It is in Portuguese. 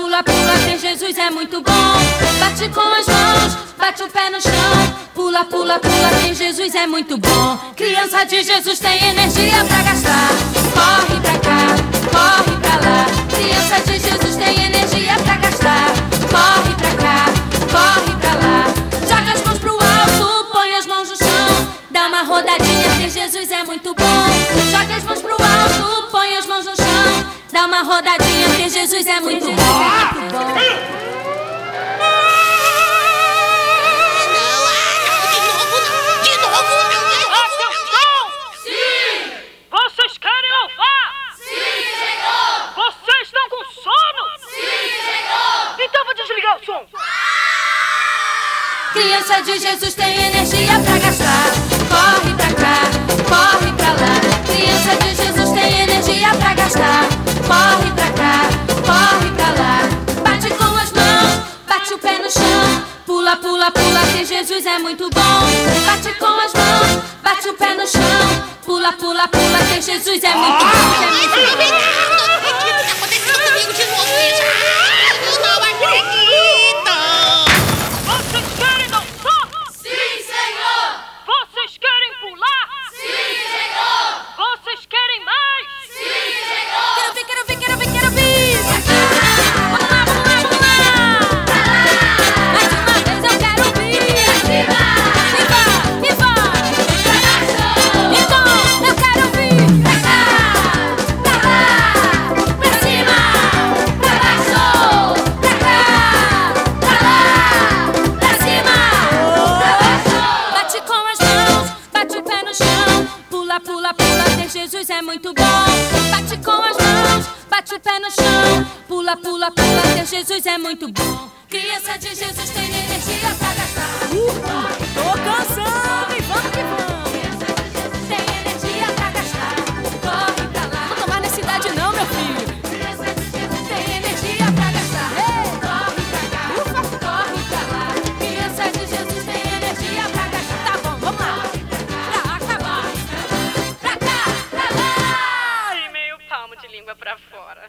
Pula, pula, ter Jesus é muito bom. Bate com as mãos, bate o pé no chão. Pula, pula, pula, ter Jesus é muito bom. Criança de Jesus tem energia pra gastar. Corre pra cá, corre pra lá. Criança de Jesus tem energia pra gastar. Corre pra cá, corre pra lá. Joga as mãos pro alto, põe as mãos no chão. Dá uma rodadinha, ter Jesus é muito bom. Joga as mãos pro alto, põe as mãos no chão. Dá uma rodadinha, Jesus é muito bom. Muito bom. De novo, não. De novo, não. Atenção! Sim! Vocês querem louvar? Sim, Senhor! Vocês estão com sono? Sim, Senhor! Então vou desligar o som. Criança de Jesus tem energia pra gastar. Corre pra cá, corre pra lá. Criança de Jesus tem energia pra gastar. Corre bate o pé no chão. Pula, pula, pula, que Jesus é muito bom. Bate com as mãos, bate o pé no chão. Pula, pula, pula, que Jesus é muito bom. É muito bom. Pula, pula, pula, ter Jesus é muito bom. Bate com as mãos, bate o pé no chão. Pula, pula, pula, ter Jesus é muito bom. Criança de Jesus tem energia pra! língua para fora.